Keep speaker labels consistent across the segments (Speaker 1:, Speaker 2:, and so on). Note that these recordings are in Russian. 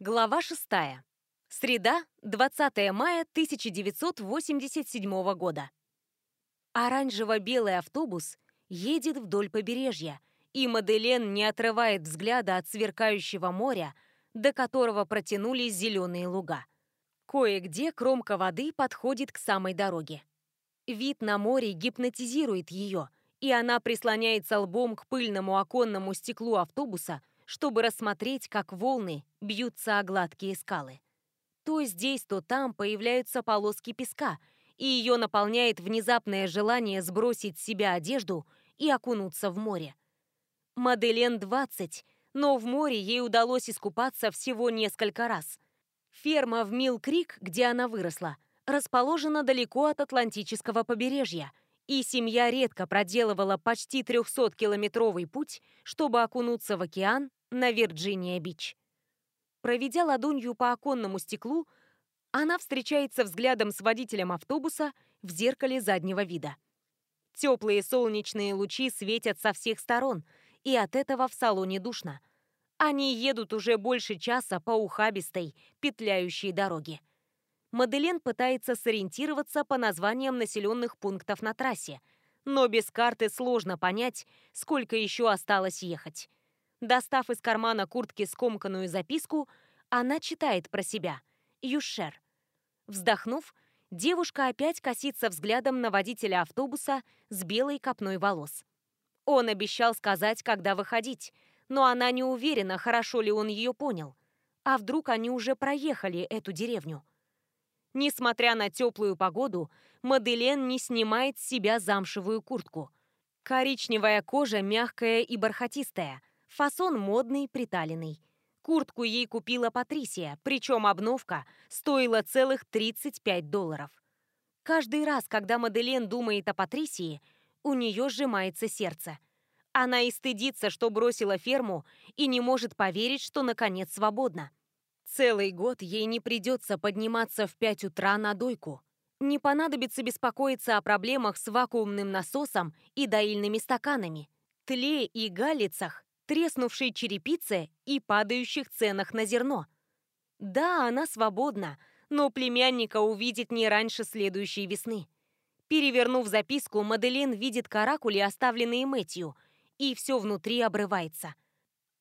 Speaker 1: Глава 6. Среда, 20 мая 1987 года. Оранжево-белый автобус едет вдоль побережья, и Маделен не отрывает взгляда от сверкающего моря, до которого протянулись зеленые луга. Кое-где кромка воды подходит к самой дороге. Вид на море гипнотизирует ее, и она прислоняется лбом к пыльному оконному стеклу автобуса, чтобы рассмотреть, как волны бьются о гладкие скалы. То здесь, то там появляются полоски песка, и ее наполняет внезапное желание сбросить с себя одежду и окунуться в море. Маделен 20, но в море ей удалось искупаться всего несколько раз. Ферма в Милл-Крик, где она выросла, расположена далеко от Атлантического побережья – и семья редко проделывала почти 300-километровый путь, чтобы окунуться в океан на Вирджиния-Бич. Проведя ладонью по оконному стеклу, она встречается взглядом с водителем автобуса в зеркале заднего вида. Теплые солнечные лучи светят со всех сторон, и от этого в салоне душно. Они едут уже больше часа по ухабистой, петляющей дороге. Маделен пытается сориентироваться по названиям населенных пунктов на трассе, но без карты сложно понять, сколько еще осталось ехать. Достав из кармана куртки скомканную записку, она читает про себя «Юшер». Вздохнув, девушка опять косится взглядом на водителя автобуса с белой копной волос. Он обещал сказать, когда выходить, но она не уверена, хорошо ли он ее понял. А вдруг они уже проехали эту деревню? Несмотря на теплую погоду, Маделен не снимает с себя замшевую куртку. Коричневая кожа мягкая и бархатистая, фасон модный, приталенный. Куртку ей купила Патрисия, причем обновка стоила целых 35 долларов. Каждый раз, когда Маделен думает о Патрисии, у нее сжимается сердце. Она и стыдится, что бросила ферму, и не может поверить, что наконец свободна. Целый год ей не придется подниматься в 5 утра на дойку. Не понадобится беспокоиться о проблемах с вакуумным насосом и доильными стаканами, тле и галицах, треснувшей черепице и падающих ценах на зерно. Да, она свободна, но племянника увидит не раньше следующей весны. Перевернув записку, Маделин видит каракули, оставленные Мэтью, и все внутри обрывается.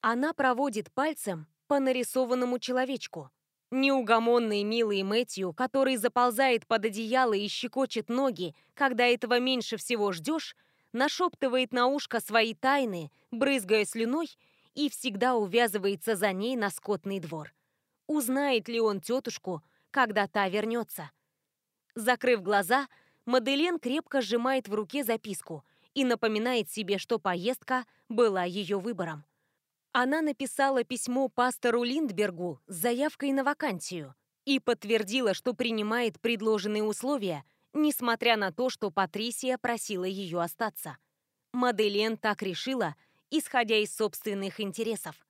Speaker 1: Она проводит пальцем по нарисованному человечку. Неугомонный милый Мэтью, который заползает под одеяло и щекочет ноги, когда этого меньше всего ждешь, нашептывает на ушко свои тайны, брызгая слюной, и всегда увязывается за ней на скотный двор. Узнает ли он тетушку, когда та вернется? Закрыв глаза, Маделен крепко сжимает в руке записку и напоминает себе, что поездка была ее выбором. Она написала письмо пастору Линдбергу с заявкой на вакансию и подтвердила, что принимает предложенные условия, несмотря на то, что Патрисия просила ее остаться. Маделен так решила, исходя из собственных интересов.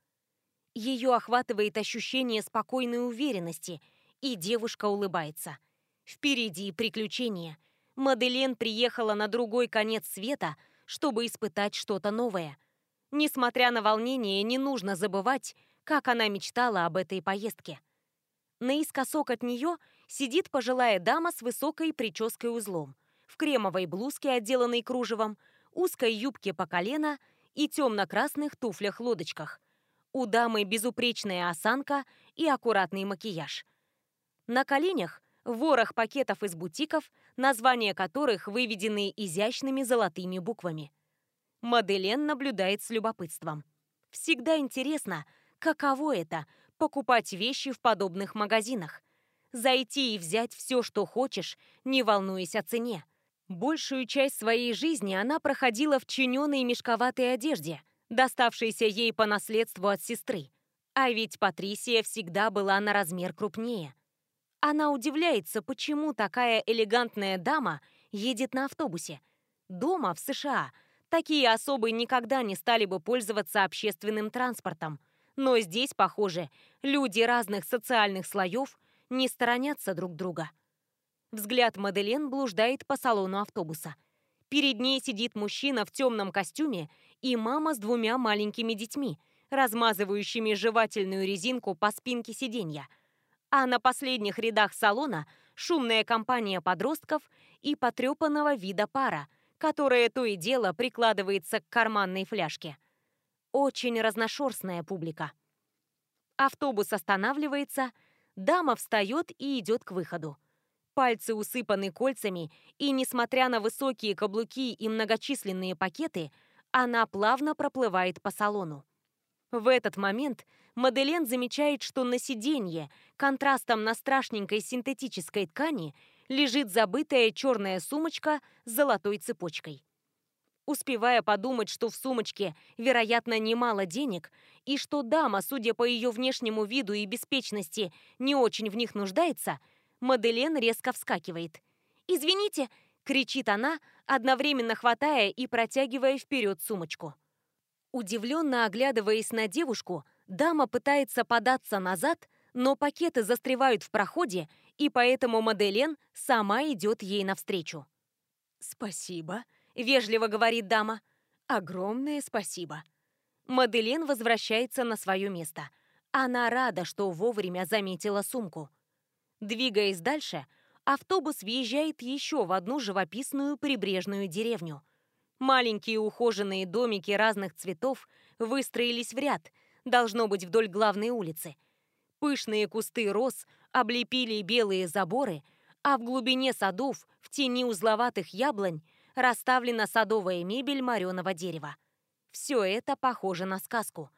Speaker 1: Ее охватывает ощущение спокойной уверенности, и девушка улыбается. Впереди приключения. Маделен приехала на другой конец света, чтобы испытать что-то новое – Несмотря на волнение, не нужно забывать, как она мечтала об этой поездке. Наискосок от нее сидит пожилая дама с высокой прической узлом, в кремовой блузке, отделанной кружевом, узкой юбке по колено и темно-красных туфлях-лодочках. У дамы безупречная осанка и аккуратный макияж. На коленях ворох пакетов из бутиков, названия которых выведены изящными золотыми буквами. Маделен наблюдает с любопытством. Всегда интересно, каково это – покупать вещи в подобных магазинах. Зайти и взять все, что хочешь, не волнуясь о цене. Большую часть своей жизни она проходила в чиненной мешковатой одежде, доставшейся ей по наследству от сестры. А ведь Патрисия всегда была на размер крупнее. Она удивляется, почему такая элегантная дама едет на автобусе. Дома, в США – Такие особы никогда не стали бы пользоваться общественным транспортом. Но здесь, похоже, люди разных социальных слоев не сторонятся друг друга. Взгляд Маделен блуждает по салону автобуса. Перед ней сидит мужчина в темном костюме и мама с двумя маленькими детьми, размазывающими жевательную резинку по спинке сиденья. А на последних рядах салона шумная компания подростков и потрепанного вида пара, которая то и дело прикладывается к карманной фляжке. Очень разношерстная публика. Автобус останавливается, дама встает и идет к выходу. Пальцы усыпаны кольцами, и, несмотря на высокие каблуки и многочисленные пакеты, она плавно проплывает по салону. В этот момент Маделен замечает, что на сиденье, контрастом на страшненькой синтетической ткани, лежит забытая черная сумочка с золотой цепочкой. Успевая подумать, что в сумочке, вероятно, немало денег, и что дама, судя по ее внешнему виду и беспечности, не очень в них нуждается, Маделен резко вскакивает. «Извините!» — кричит она, одновременно хватая и протягивая вперед сумочку. Удивленно оглядываясь на девушку, дама пытается податься назад, но пакеты застревают в проходе, и поэтому Маделен сама идет ей навстречу. «Спасибо», — вежливо говорит дама. «Огромное спасибо». Маделен возвращается на свое место. Она рада, что вовремя заметила сумку. Двигаясь дальше, автобус въезжает еще в одну живописную прибрежную деревню. Маленькие ухоженные домики разных цветов выстроились в ряд, должно быть вдоль главной улицы. Пышные кусты роз облепили белые заборы, а в глубине садов, в тени узловатых яблонь, расставлена садовая мебель мореного дерева. Все это похоже на сказку.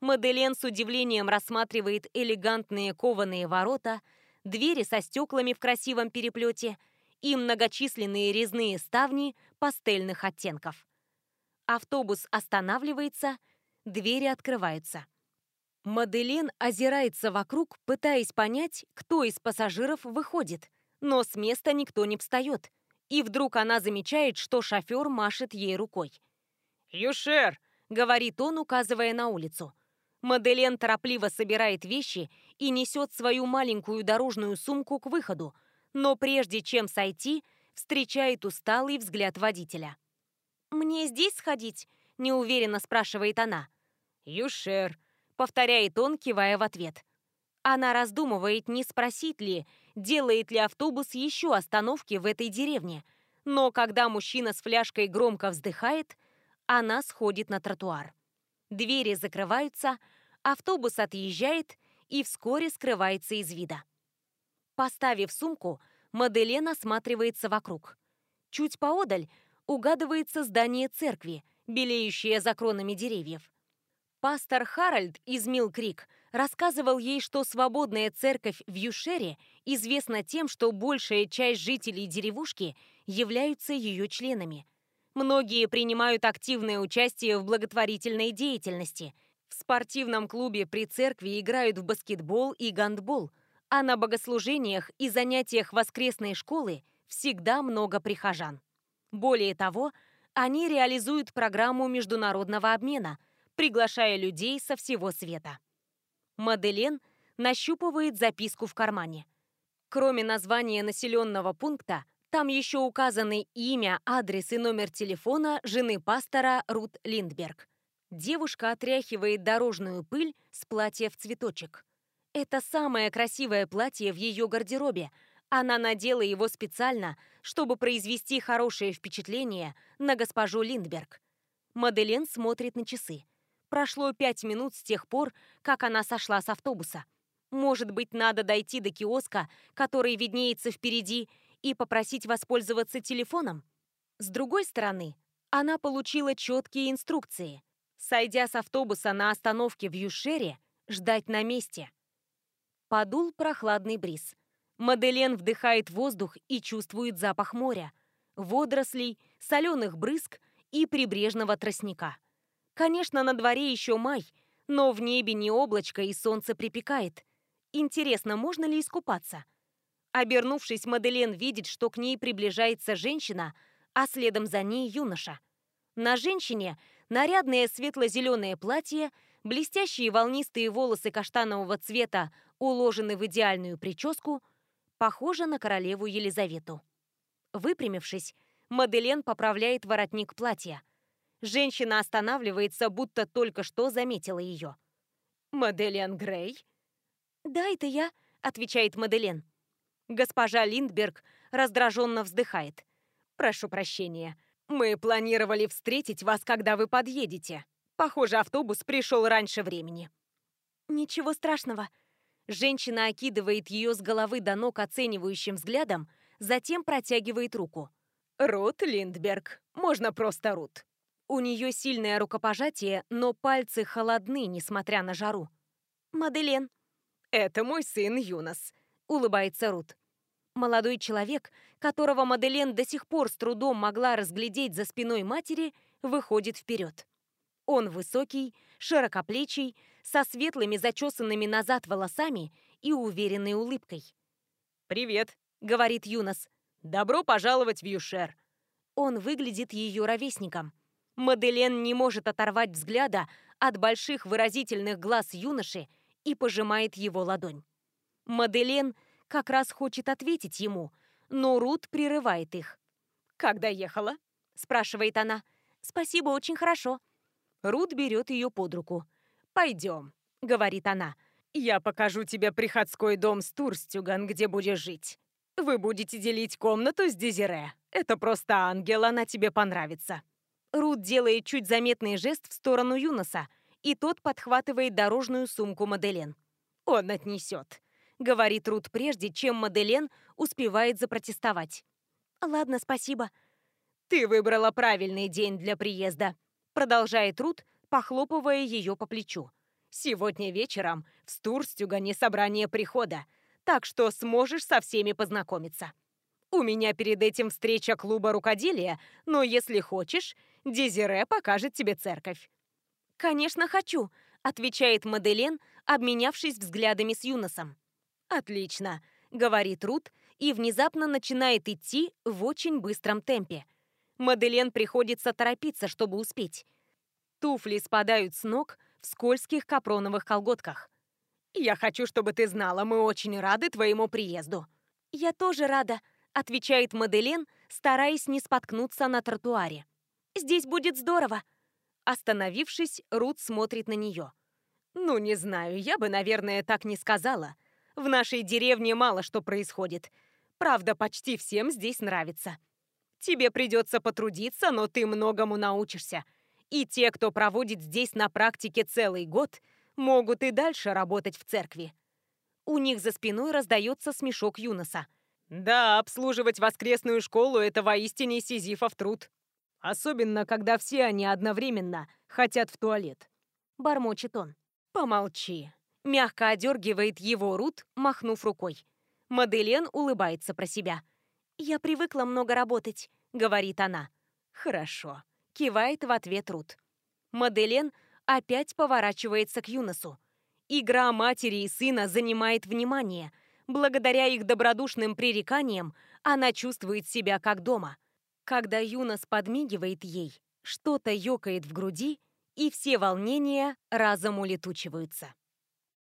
Speaker 1: Маделен с удивлением рассматривает элегантные кованые ворота, двери со стеклами в красивом переплете и многочисленные резные ставни пастельных оттенков. Автобус останавливается, двери открываются. Маделин озирается вокруг, пытаясь понять, кто из пассажиров выходит, но с места никто не встает. И вдруг она замечает, что шофер машет ей рукой.
Speaker 2: «Юшер!» — говорит он, указывая на улицу.
Speaker 1: Маделен торопливо собирает вещи и несет свою маленькую дорожную сумку к выходу, но прежде чем сойти, встречает усталый взгляд водителя. «Мне здесь сходить?» — неуверенно спрашивает она.
Speaker 2: «Юшер!»
Speaker 1: повторяет он, кивая в ответ. Она раздумывает, не спросить ли, делает ли автобус еще остановки в этой деревне. Но когда мужчина с фляжкой громко вздыхает, она сходит на тротуар. Двери закрываются, автобус отъезжает и вскоре скрывается из вида. Поставив сумку, Маделен осматривается вокруг. Чуть поодаль угадывается здание церкви, белеющее за кронами деревьев. Пастор Харальд из Милкрик рассказывал ей, что свободная церковь в Юшере известна тем, что большая часть жителей деревушки являются ее членами. Многие принимают активное участие в благотворительной деятельности. В спортивном клубе при церкви играют в баскетбол и гандбол, а на богослужениях и занятиях воскресной школы всегда много прихожан. Более того, они реализуют программу международного обмена – приглашая людей со всего света. Маделен нащупывает записку в кармане. Кроме названия населенного пункта, там еще указаны имя, адрес и номер телефона жены пастора Рут Линдберг. Девушка отряхивает дорожную пыль с платья в цветочек. Это самое красивое платье в ее гардеробе. Она надела его специально, чтобы произвести хорошее впечатление на госпожу Линдберг. Маделен смотрит на часы. Прошло пять минут с тех пор, как она сошла с автобуса. Может быть, надо дойти до киоска, который виднеется впереди, и попросить воспользоваться телефоном? С другой стороны, она получила четкие инструкции. Сойдя с автобуса на остановке в Юшере, ждать на месте. Подул прохладный бриз. Маделен вдыхает воздух и чувствует запах моря, водорослей, соленых брызг и прибрежного тростника. Конечно, на дворе еще май, но в небе не облачко и солнце припекает. Интересно, можно ли искупаться? Обернувшись, Маделен видит, что к ней приближается женщина, а следом за ней юноша. На женщине нарядное светло-зеленое платье, блестящие волнистые волосы каштанового цвета уложены в идеальную прическу, похожа на королеву Елизавету. Выпрямившись, Маделен поправляет воротник платья – Женщина останавливается, будто только что заметила ее.
Speaker 2: «Маделен Грей?»
Speaker 1: «Да, это я», — отвечает Маделен. Госпожа Линдберг раздраженно вздыхает.
Speaker 2: «Прошу прощения. Мы планировали встретить вас, когда вы подъедете. Похоже, автобус пришел раньше времени».
Speaker 1: «Ничего страшного». Женщина окидывает ее с головы до ног оценивающим взглядом, затем протягивает руку.
Speaker 2: «Рут Линдберг. Можно просто Рут».
Speaker 1: У нее сильное рукопожатие, но пальцы холодны, несмотря на жару. «Маделен».
Speaker 2: «Это мой сын Юнос», —
Speaker 1: улыбается Рут. Молодой человек, которого Маделен до сих пор с трудом могла разглядеть за спиной матери, выходит вперед. Он высокий, широкоплечий, со светлыми зачесанными назад волосами и уверенной улыбкой.
Speaker 2: «Привет», —
Speaker 1: говорит Юнос.
Speaker 2: «Добро пожаловать в Юшер».
Speaker 1: Он выглядит ее ровесником. Маделен не может оторвать взгляда от больших выразительных глаз юноши и пожимает его ладонь. Маделен как раз хочет ответить ему, но Рут прерывает их.
Speaker 2: «Как доехала?»
Speaker 1: – спрашивает она. «Спасибо, очень хорошо». Рут берет ее под руку.
Speaker 2: «Пойдем», — говорит она. «Я покажу тебе приходской дом Стурстюган, где будешь жить. Вы будете делить комнату с Дезире. Это просто ангел, она тебе понравится».
Speaker 1: Рут делает чуть заметный жест в сторону Юноса, и тот подхватывает дорожную сумку Маделен.
Speaker 2: «Он отнесет», —
Speaker 1: говорит Рут прежде, чем Маделен успевает запротестовать. «Ладно, спасибо».
Speaker 2: «Ты выбрала правильный день для приезда», — продолжает Рут, похлопывая ее по плечу. «Сегодня вечером в Стурстюгане собрание прихода, так что сможешь со всеми познакомиться. У меня перед этим встреча клуба рукоделия, но если хочешь, Дезире покажет тебе церковь».
Speaker 1: «Конечно, хочу», — отвечает Маделен, обменявшись взглядами с Юносом.
Speaker 2: «Отлично», —
Speaker 1: говорит Рут и внезапно начинает идти в очень быстром темпе. Маделен приходится торопиться, чтобы успеть. Туфли спадают с ног в скользких капроновых колготках.
Speaker 2: «Я хочу, чтобы ты знала, мы очень рады твоему приезду».
Speaker 1: «Я тоже рада», — отвечает Маделен, стараясь не споткнуться на тротуаре. «Здесь будет здорово». Остановившись, Рут смотрит на нее.
Speaker 2: «Ну, не знаю, я бы, наверное, так не сказала. В нашей деревне мало что происходит. Правда, почти всем здесь нравится. Тебе придется потрудиться, но ты многому научишься. И те, кто проводит здесь на практике целый год, могут и дальше работать в церкви.
Speaker 1: У них за спиной раздается смешок Юноса.
Speaker 2: Да, обслуживать воскресную школу – это воистине сизифов труд. Особенно, когда все они одновременно хотят в туалет.
Speaker 1: Бормочет он.
Speaker 2: Помолчи.
Speaker 1: Мягко одергивает его Рут, махнув рукой. Маделен улыбается про себя. «Я привыкла много работать», — говорит она.
Speaker 2: «Хорошо»,
Speaker 1: Кивает в ответ Рут. Маделен опять поворачивается к Юносу. Игра матери и сына занимает внимание. Благодаря их добродушным пререканиям она чувствует себя как дома. Когда Юнос подмигивает ей, что-то ёкает в груди, и все волнения разом улетучиваются.